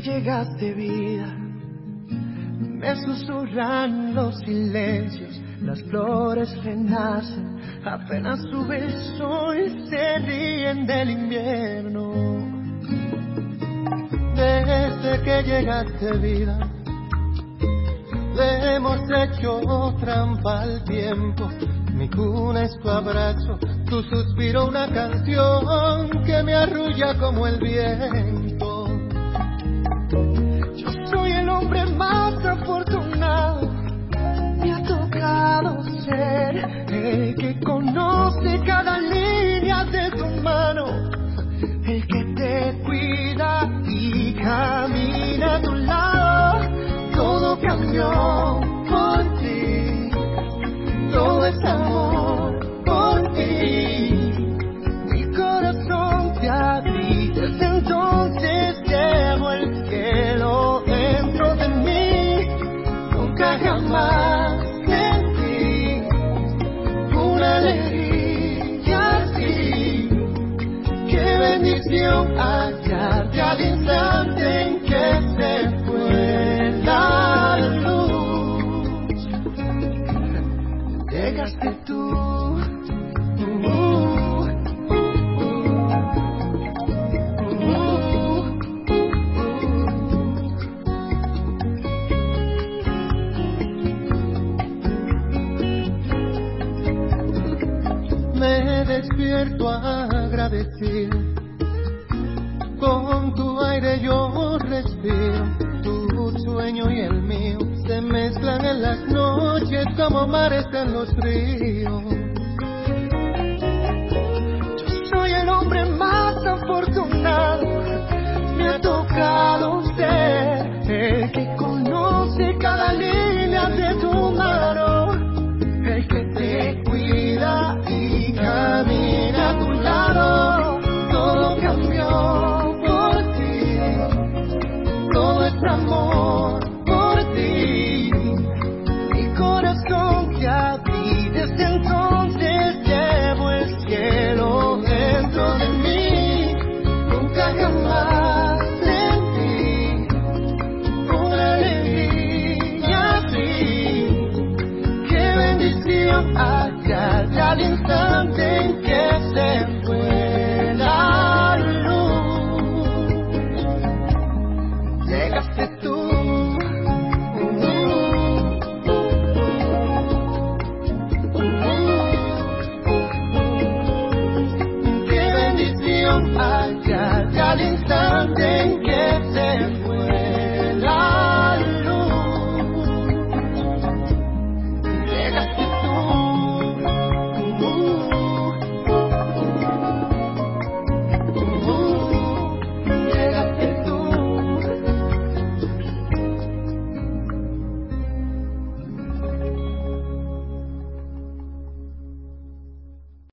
llegaste vida, me susurran los silencios, las flores renacen, apenas sube el sol, se ríen del invierno. Desde que llegaste vida, hemos hecho trampa al tiempo. Mi cuna es tu abrazo, tu suspiro una canción que me arrulla como el viento. Todo Llegaste tú. Me despierto agradecido. Con tu aire yo respiro. Tu sueño y el mío se mezclan en las noches como mares en los ríos. Yo soy el hombre más afortunado. Me ha tocado ser el que conoce cada línea de tu mano. El que te cuida y camina a tu lado. Todo cambió por ti. Todo es amor al instante en que se